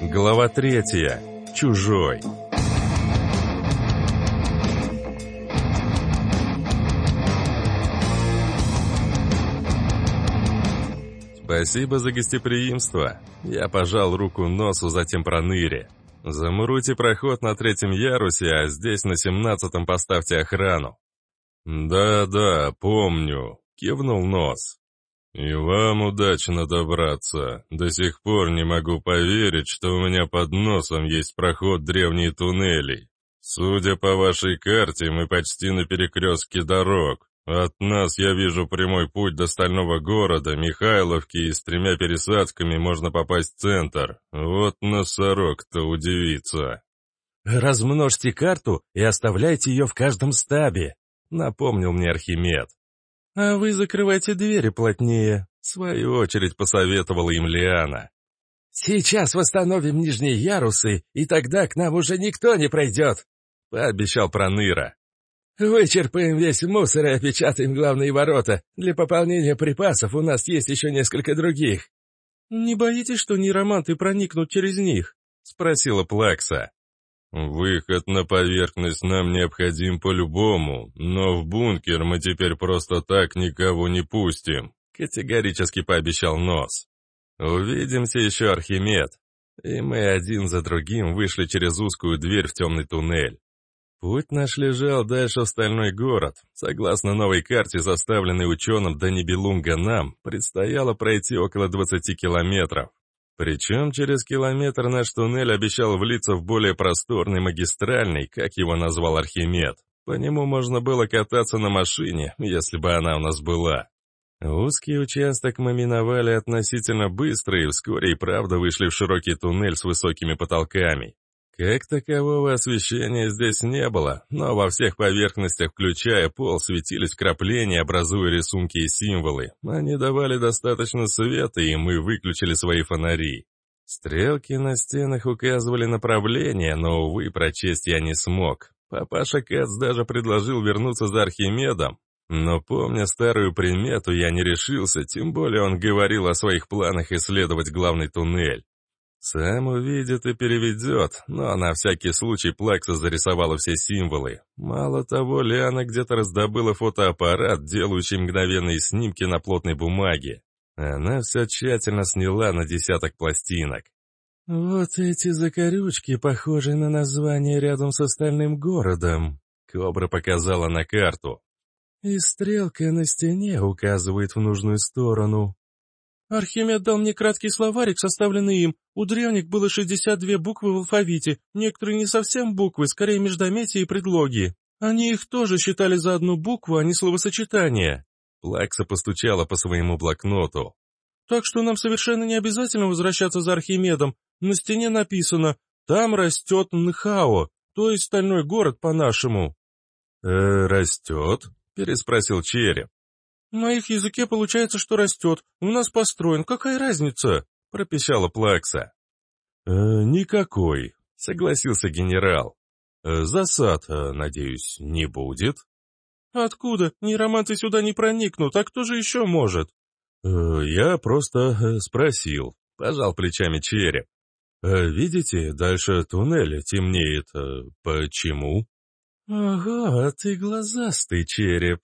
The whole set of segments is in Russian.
Глава третья. Чужой. Спасибо за гостеприимство. Я пожал руку носу, затем проныре. Замуруйте проход на третьем ярусе, а здесь на семнадцатом поставьте охрану. Да-да, помню, кивнул нос. «И вам удачно добраться. До сих пор не могу поверить, что у меня под носом есть проход древней туннелей. Судя по вашей карте, мы почти на перекрестке дорог. От нас я вижу прямой путь до стального города, Михайловки, и с тремя пересадками можно попасть в центр. Вот носорог-то удивится». «Размножьте карту и оставляйте ее в каждом стабе», — напомнил мне Архимед. «А вы закрывайте двери плотнее», — в свою очередь посоветовала им Лиана. «Сейчас восстановим нижние ярусы, и тогда к нам уже никто не пройдет», — пообещал Проныра. «Вычерпаем весь мусор и опечатаем главные ворота. Для пополнения припасов у нас есть еще несколько других». «Не боитесь, что нейроманты проникнут через них?» — спросила Плакса. «Выход на поверхность нам необходим по-любому, но в бункер мы теперь просто так никого не пустим», — категорически пообещал Нос. «Увидимся еще, Архимед». И мы один за другим вышли через узкую дверь в темный туннель. Путь наш лежал дальше в Стальной город. Согласно новой карте, составленной ученым Данибелунга нам, предстояло пройти около 20 километров. Причем через километр наш туннель обещал влиться в более просторный магистральный, как его назвал Архимед. По нему можно было кататься на машине, если бы она у нас была. Узкий участок мы миновали относительно быстро и вскоре и правда вышли в широкий туннель с высокими потолками. Как такового освещения здесь не было, но во всех поверхностях, включая пол, светились вкрапления, образуя рисунки и символы. Они давали достаточно света, и мы выключили свои фонари. Стрелки на стенах указывали направление, но, увы, прочесть я не смог. Папаша Кац даже предложил вернуться за Архимедом, но, помня старую примету, я не решился, тем более он говорил о своих планах исследовать главный туннель. Сам увидит и переведет, но на всякий случай Плакса зарисовала все символы. Мало того, Лиана где-то раздобыла фотоаппарат, делающий мгновенные снимки на плотной бумаге. Она все тщательно сняла на десяток пластинок. «Вот эти закорючки, похожие на название рядом с остальным городом», — Кобра показала на карту. «И стрелка на стене указывает в нужную сторону. Архимед дал мне краткий словарик, составленный им. У древних было 62 буквы в алфавите, некоторые не совсем буквы, скорее междометия и предлоги. Они их тоже считали за одну букву, а не словосочетание. Плакса постучала по своему блокноту. Так что нам совершенно не обязательно возвращаться за Архимедом. На стене написано «Там растет Нхао», то есть стальной город по-нашему. «Э, растет?» — переспросил Череп. «На их языке получается, что растет. У нас построен. Какая разница?» — пропищала Плакса. «Э, «Никакой», — согласился генерал. «Э, «Засад, э, надеюсь, не будет?» «Откуда? Нейроманты сюда не проникнут, а кто же еще может?» э, «Я просто э, спросил», — пожал плечами череп. Э, «Видите, дальше туннель темнеет. Почему?» «Ага, ты глазастый череп»,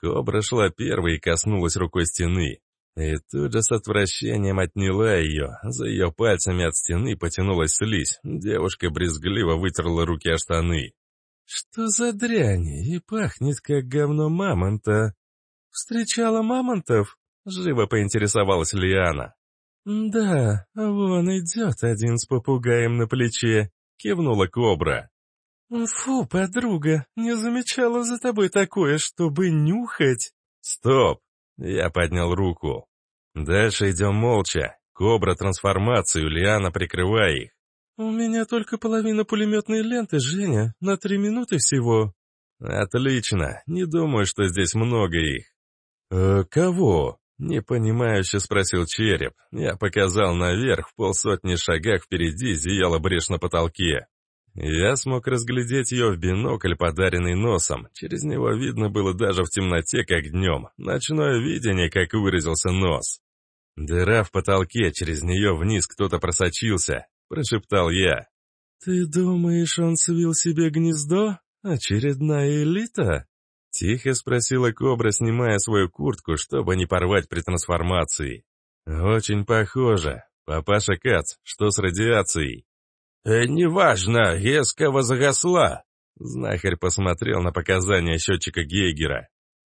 Кобра шла первой и коснулась рукой стены. И тут же с отвращением отняла ее. За ее пальцами от стены потянулась слизь. Девушка брезгливо вытерла руки о штаны. «Что за дрянь? И пахнет, как говно мамонта». «Встречала мамонтов?» — живо поинтересовалась Лиана. «Да, вон идет один с попугаем на плече», — кивнула кобра. «Фу, подруга, не замечала за тобой такое, чтобы нюхать». «Стоп!» — я поднял руку. «Дальше идем молча. Кобра трансформацию, Лиана прикрывая их». «У меня только половина пулеметной ленты, Женя, на три минуты всего». «Отлично. Не думаю, что здесь много их». «Э, «Кого?» — непонимающе спросил Череп. Я показал наверх, в полсотни шагах впереди зияла брешь на потолке. Я смог разглядеть ее в бинокль, подаренный носом. Через него видно было даже в темноте, как днем. Ночное видение, как выразился нос. «Дыра в потолке, через нее вниз кто-то просочился», — прошептал я. «Ты думаешь, он свил себе гнездо? Очередная элита?» Тихо спросила Кобра, снимая свою куртку, чтобы не порвать при трансформации. «Очень похоже. Папаша Кац, что с радиацией?» «Э, «Неважно, резкого загасла». Знахарь посмотрел на показания счетчика Гейгера.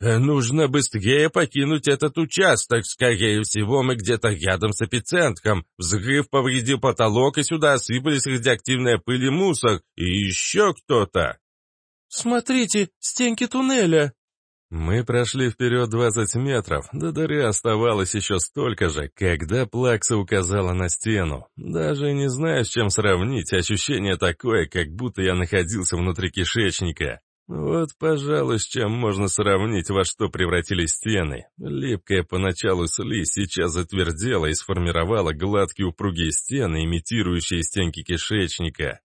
Э, «Нужно быстрее покинуть этот участок. Скорее всего, мы где-то рядом с эпицентром. Взрыв повредил потолок, и сюда осыпались радиоактивная пыль и мусор. И еще кто-то». «Смотрите, стенки туннеля!» Мы прошли вперед 20 метров, до дыры оставалось еще столько же, когда Плакса указала на стену. Даже не знаю, с чем сравнить, ощущение такое, как будто я находился внутри кишечника. Вот, пожалуй, с чем можно сравнить, во что превратились стены. Липкая поначалу слизь сейчас затвердела и сформировала гладкие упругие стены, имитирующие стенки кишечника.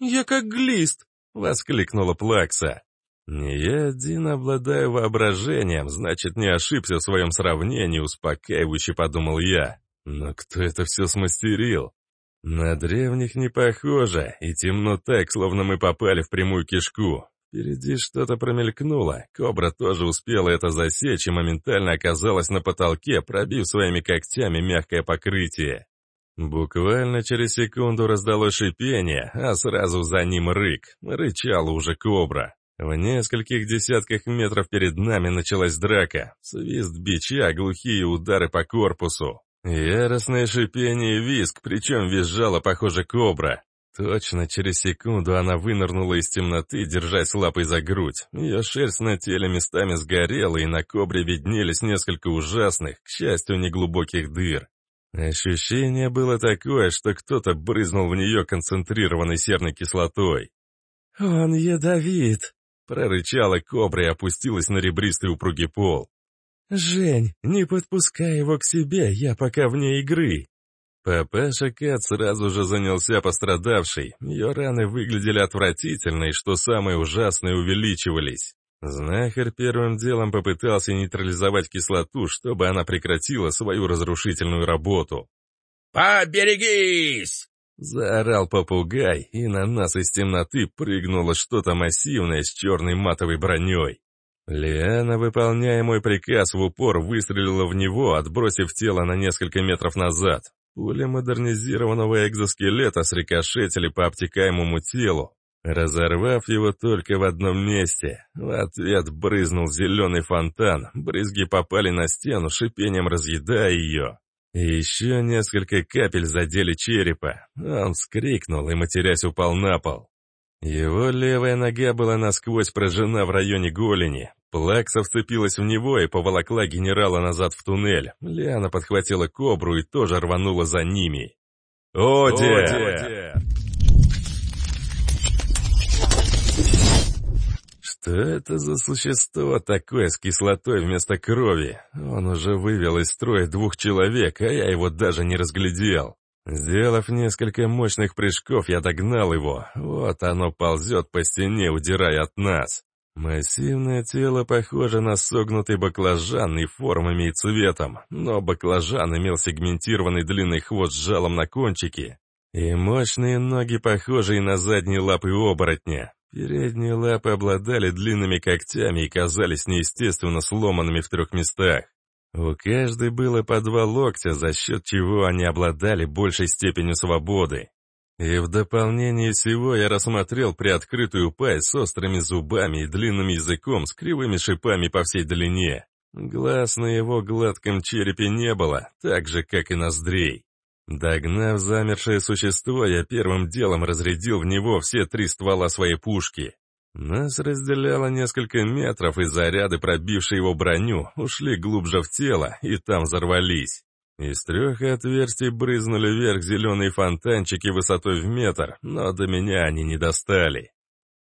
«Я как глист!» — воскликнула Плакса. «Не я один обладаю воображением, значит, не ошибся в своем сравнении, успокаивающе подумал я. Но кто это все смастерил? На древних не похоже, и темно так, словно мы попали в прямую кишку. Впереди что-то промелькнуло, кобра тоже успела это засечь и моментально оказалась на потолке, пробив своими когтями мягкое покрытие. Буквально через секунду раздалось шипение, а сразу за ним рык. Рычала уже кобра. В нескольких десятках метров перед нами началась драка. Свист бича, глухие удары по корпусу. Яростное шипение визг, причем визжала, похоже, кобра. Точно через секунду она вынырнула из темноты, держась лапой за грудь. Ее шерсть на теле местами сгорела, и на кобре виднелись несколько ужасных, к счастью, неглубоких дыр. Ощущение было такое, что кто-то брызнул в нее концентрированной серной кислотой. «Он ядовит!» — прорычала кобра и опустилась на ребристый упругий пол. «Жень, не подпускай его к себе, я пока вне игры!» Папаша Кат сразу же занялся пострадавшей. Ее раны выглядели отвратительно, и что самое ужасное, увеличивались. Знахарь первым делом попытался нейтрализовать кислоту, чтобы она прекратила свою разрушительную работу. «Поберегись!» Заорал попугай, и на нас из темноты прыгнуло что-то массивное с черной матовой броней. Лиана, выполняя мой приказ, в упор выстрелила в него, отбросив тело на несколько метров назад. Пули модернизированного экзоскелета срикошетили по обтекаемому телу, разорвав его только в одном месте. В ответ брызнул зеленый фонтан, брызги попали на стену, шипением разъедая ее. И еще несколько капель задели черепа. Он вскрикнул и, матерясь, упал на пол. Его левая нога была насквозь прожжена в районе голени. Плакса вцепилась в него и поволокла генерала назад в туннель. Лиана подхватила кобру и тоже рванула за ними. «Оди!», Оди! Что это за существо такое с кислотой вместо крови? Он уже вывел из строя двух человек, а я его даже не разглядел. Сделав несколько мощных прыжков, я догнал его. Вот оно ползет по стене, удирая от нас. Массивное тело похоже на согнутый баклажан и формами, и цветом, но баклажан имел сегментированный длинный хвост с жалом на кончике, и мощные ноги, похожие на задние лапы оборотня. Передние лапы обладали длинными когтями и казались неестественно сломанными в трех местах. У каждой было по два локтя, за счет чего они обладали большей степенью свободы. И в дополнение всего я рассмотрел приоткрытую пасть с острыми зубами и длинным языком с кривыми шипами по всей длине. Глаз на его гладком черепе не было, так же, как и ноздрей. Догнав замершее существо, я первым делом разрядил в него все три ствола своей пушки. Нас разделяло несколько метров, и заряды, пробившие его броню, ушли глубже в тело, и там взорвались. Из трех отверстий брызнули вверх зеленые фонтанчики высотой в метр, но до меня они не достали.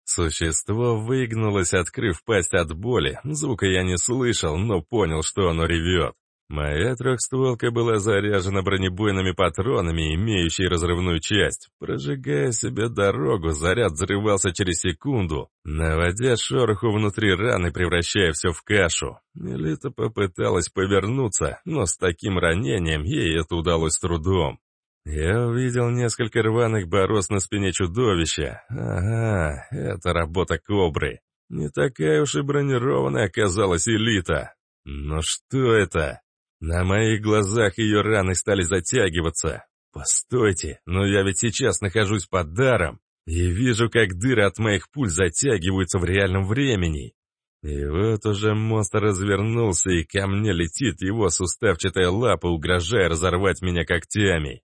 Существо выгнулось, открыв пасть от боли. Звука я не слышал, но понял, что оно ревет. Моя трехстволка была заряжена бронебойными патронами, имеющей разрывную часть. Прожигая себе дорогу, заряд взрывался через секунду, наводя шороху внутри раны, превращая все в кашу. Элита попыталась повернуться, но с таким ранением ей это удалось с трудом. Я увидел несколько рваных борозд на спине чудовища. Ага, это работа кобры. Не такая уж и бронированная оказалась элита. Но что это? На моих глазах ее раны стали затягиваться. Постойте, но я ведь сейчас нахожусь под даром и вижу, как дыры от моих пуль затягиваются в реальном времени. И вот уже монстр развернулся, и ко мне летит его суставчатая лапа, угрожая разорвать меня когтями.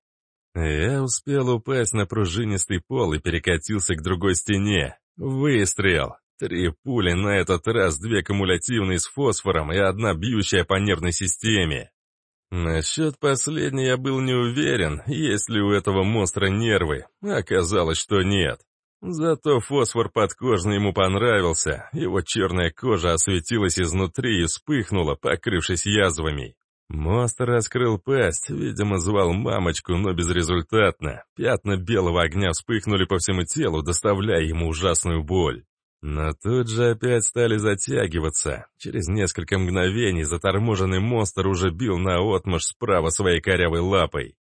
Я успел упасть на пружинистый пол и перекатился к другой стене. Выстрел. Три пули, на этот раз две кумулятивные с фосфором и одна бьющая по нервной системе. Насчет последней я был не уверен, есть ли у этого монстра нервы. Оказалось, что нет. Зато фосфор подкожный ему понравился, его черная кожа осветилась изнутри и вспыхнула, покрывшись язвами. Монстр раскрыл пасть, видимо, звал мамочку, но безрезультатно. Пятна белого огня вспыхнули по всему телу, доставляя ему ужасную боль. Но тут же опять стали затягиваться. Через несколько мгновений заторможенный монстр уже бил на отмашь справа своей корявой лапой.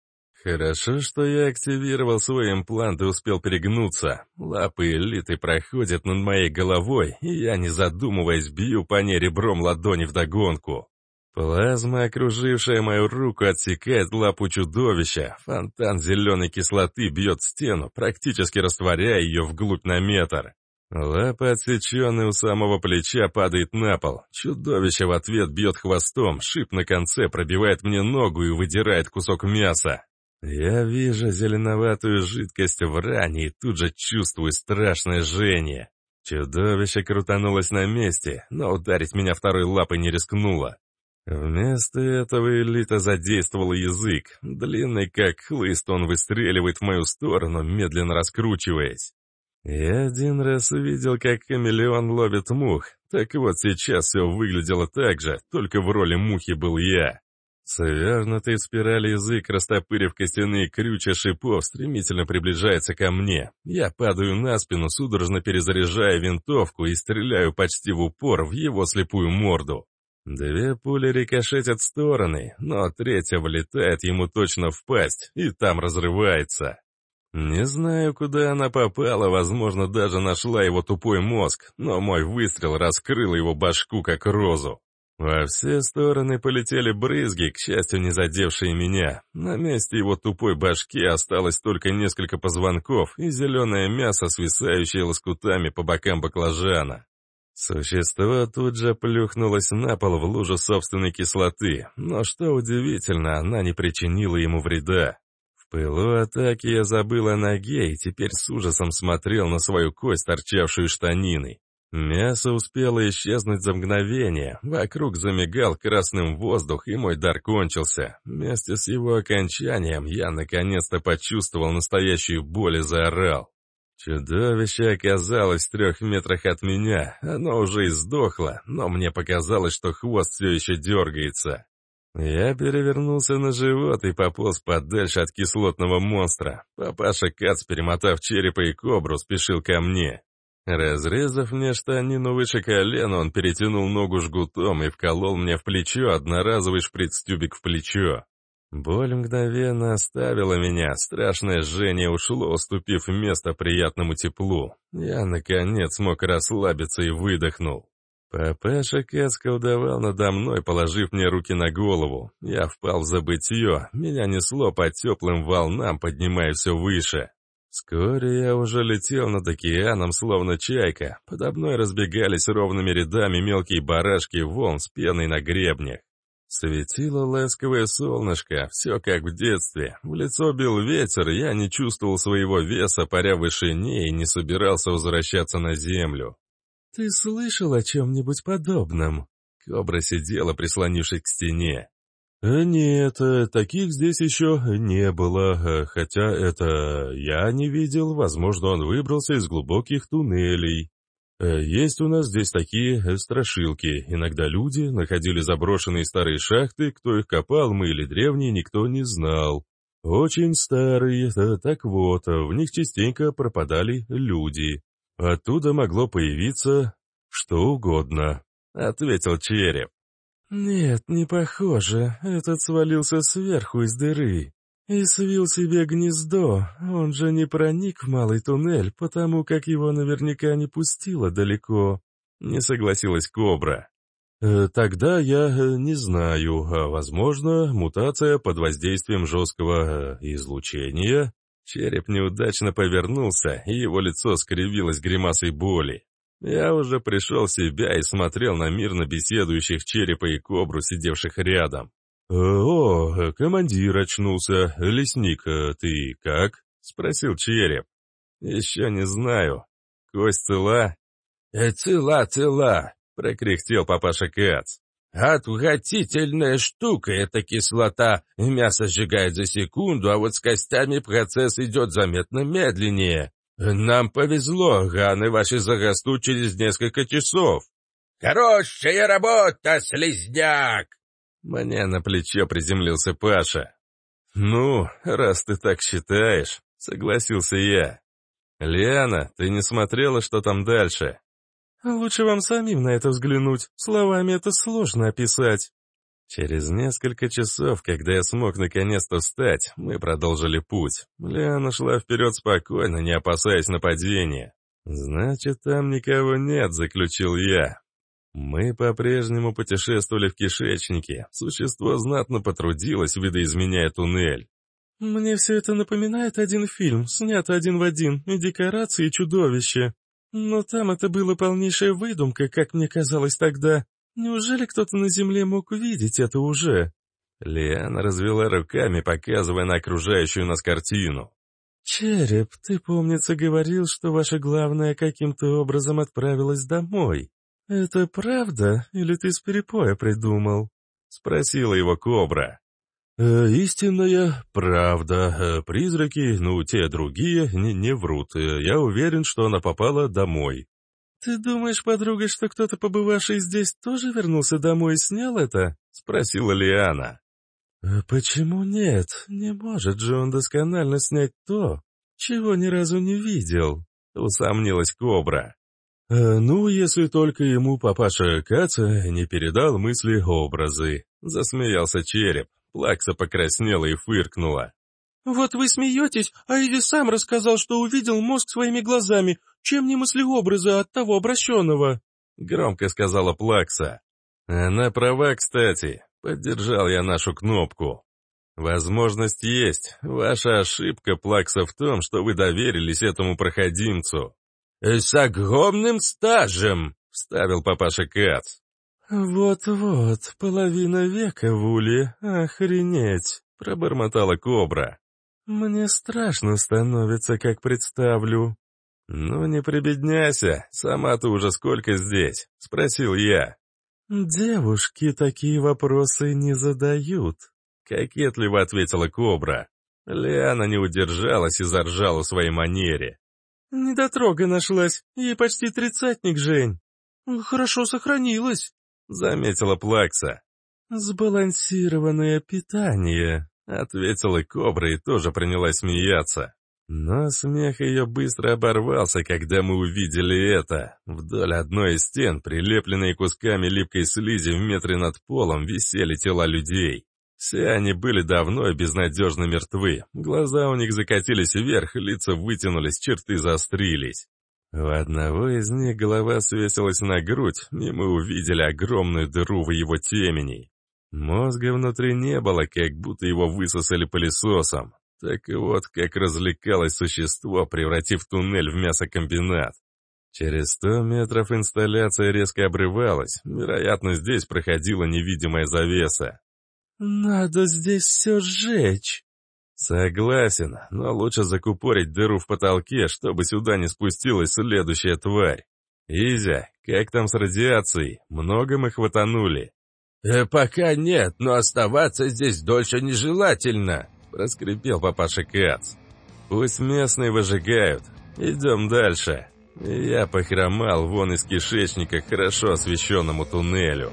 Хорошо, что я активировал свой имплант и успел перегнуться. Лапы элиты проходят над моей головой, и я, не задумываясь, бью по ней ребром ладони вдогонку. Плазма, окружившая мою руку, отсекает лапу чудовища. Фонтан зеленой кислоты бьет стену, практически растворяя ее вглубь на метр. Лапа, отсеченная у самого плеча, падает на пол. Чудовище в ответ бьет хвостом, шип на конце пробивает мне ногу и выдирает кусок мяса. Я вижу зеленоватую жидкость в ране и тут же чувствую страшное жжение. Чудовище крутанулось на месте, но ударить меня второй лапой не рискнуло. Вместо этого элита задействовала язык. Длинный как хлыст он выстреливает в мою сторону, медленно раскручиваясь. Я один раз увидел, как хамелеон ловит мух. Так вот сейчас все выглядело так же, только в роли мухи был я. Свернутый в спирали язык, растопырив костяные крючья шипов, стремительно приближается ко мне. Я падаю на спину, судорожно перезаряжая винтовку и стреляю почти в упор в его слепую морду. Две пули рикошетят в стороны, но третья влетает ему точно в пасть, и там разрывается. Не знаю, куда она попала, возможно, даже нашла его тупой мозг, но мой выстрел раскрыл его башку, как розу. Во все стороны полетели брызги, к счастью, не задевшие меня. На месте его тупой башки осталось только несколько позвонков и зеленое мясо, свисающее лоскутами по бокам баклажана. Существо тут же плюхнулось на пол в лужу собственной кислоты, но что удивительно, она не причинила ему вреда пылу атаки я забыл о ноге и теперь с ужасом смотрел на свою кость, торчавшую штанины. Мясо успело исчезнуть за мгновение, вокруг замигал красным воздух, и мой дар кончился. Вместе с его окончанием я наконец-то почувствовал настоящую боль и заорал. Чудовище оказалось в трех метрах от меня, оно уже издохло, но мне показалось, что хвост все еще дергается. Я перевернулся на живот и пополз подальше от кислотного монстра. Папаша Кац, перемотав черепа и кобру, спешил ко мне. Разрезав мне штанину выше колена, он перетянул ногу жгутом и вколол мне в плечо одноразовый шприц-тюбик в плечо. Боль мгновенно оставила меня, страшное жжение ушло, уступив место приятному теплу. Я, наконец, смог расслабиться и выдохнул. Папаша Кэс колдовал надо мной, положив мне руки на голову. Я впал в забытье, меня несло по теплым волнам, поднимая все выше. Вскоре я уже летел над океаном, словно чайка. Подо мной разбегались ровными рядами мелкие барашки волн с пеной на гребнях. Светило ласковое солнышко, все как в детстве. В лицо бил ветер, я не чувствовал своего веса, паря в вышине и не собирался возвращаться на землю. «Ты слышал о чем-нибудь подобном?» Кобра сидела, прислонившись к стене. «Э, «Нет, э, таких здесь еще не было, э, хотя это я не видел, возможно, он выбрался из глубоких туннелей». Есть у нас здесь такие страшилки. Иногда люди находили заброшенные старые шахты, кто их копал, мы или древние, никто не знал. Очень старые, так вот, в них частенько пропадали люди. Оттуда могло появиться что угодно, — ответил череп. «Нет, не похоже. Этот свалился сверху из дыры и свил себе гнездо. Он же не проник в малый туннель, потому как его наверняка не пустило далеко», — не согласилась Кобра. Э, «Тогда я э, не знаю. А, возможно, мутация под воздействием жесткого э, излучения?» Череп неудачно повернулся, и его лицо скривилось гримасой боли. Я уже пришел в себя и смотрел на мирно беседующих черепа и кобру, сидевших рядом. «Э, «О, командир очнулся. Лесник, э, ты как?» — спросил череп. «Еще не знаю. Кость цела?» «Э, «Цела, цела», — прокряхтел папаша Кац. «Отвратительная штука эта кислота. Мясо сжигает за секунду, а вот с костями процесс идет заметно медленнее. «Нам повезло, раны ваши зарастут через несколько часов». «Хорошая работа, слезняк!» Мне на плечо приземлился Паша. «Ну, раз ты так считаешь», — согласился я. «Лиана, ты не смотрела, что там дальше?» «Лучше вам самим на это взглянуть. Словами это сложно описать». Через несколько часов, когда я смог наконец-то встать, мы продолжили путь. Лиана шла вперед спокойно, не опасаясь нападения. «Значит, там никого нет», — заключил я. Мы по-прежнему путешествовали в кишечнике. Существо знатно потрудилось, видоизменяя туннель. «Мне все это напоминает один фильм, снят один в один, и декорации, и чудовище. Но там это было полнейшая выдумка, как мне казалось тогда. Неужели кто-то на земле мог увидеть это уже? Лиана развела руками, показывая на окружающую нас картину. «Череп, ты, помнится, говорил, что ваша главная каким-то образом отправилась домой. Это правда, или ты с перепоя придумал?» — спросила его кобра. «Э, «Истинная правда. Э, призраки, ну, те другие, не, не врут. Э, я уверен, что она попала домой. «Ты думаешь, подруга, что кто-то, побывавший здесь, тоже вернулся домой и снял это?» — спросила Лиана. «Э, «Почему нет? Не может же он досконально снять то, чего ни разу не видел», — усомнилась Кобра. «Э, «Ну, если только ему папаша Каца не передал мысли-образы», — засмеялся череп. Плакса покраснела и фыркнула. «Вот вы смеетесь, а Иди сам рассказал, что увидел мозг своими глазами, чем не мыслеобразы от того обращенного?» Громко сказала Плакса. «Она права, кстати. Поддержал я нашу кнопку. Возможность есть. Ваша ошибка, Плакса, в том, что вы доверились этому проходимцу». «С огромным стажем!» — вставил папаша Кац. «Вот-вот, половина века в уле, охренеть!» — пробормотала кобра. «Мне страшно становится, как представлю». «Ну не прибедняйся, сама ты уже сколько здесь?» — спросил я. «Девушки такие вопросы не задают», — кокетливо ответила Кобра. Лиана не удержалась и заржала в своей манере. «Недотрога нашлась, ей почти тридцатник, Жень. Хорошо сохранилась», — заметила Плакса. «Сбалансированное питание», — ответила Кобра и тоже принялась смеяться. Но смех ее быстро оборвался, когда мы увидели это. Вдоль одной из стен, прилепленные кусками липкой слизи в метре над полом, висели тела людей. Все они были давно и безнадежно мертвы. Глаза у них закатились вверх, лица вытянулись, черты заострились. У одного из них голова свесилась на грудь, и мы увидели огромную дыру в его темени. Мозга внутри не было, как будто его высосали пылесосом. Так и вот, как развлекалось существо, превратив туннель в мясокомбинат. Через сто метров инсталляция резко обрывалась, вероятно, здесь проходила невидимая завеса. «Надо здесь все сжечь!» «Согласен, но лучше закупорить дыру в потолке, чтобы сюда не спустилась следующая тварь. Изя, как там с радиацией? Много мы хватанули?» э, «Пока нет, но оставаться здесь дольше нежелательно», — проскрипел папаша Кац. «Пусть местные выжигают. Идем дальше». Я похромал вон из кишечника к хорошо освещенному туннелю.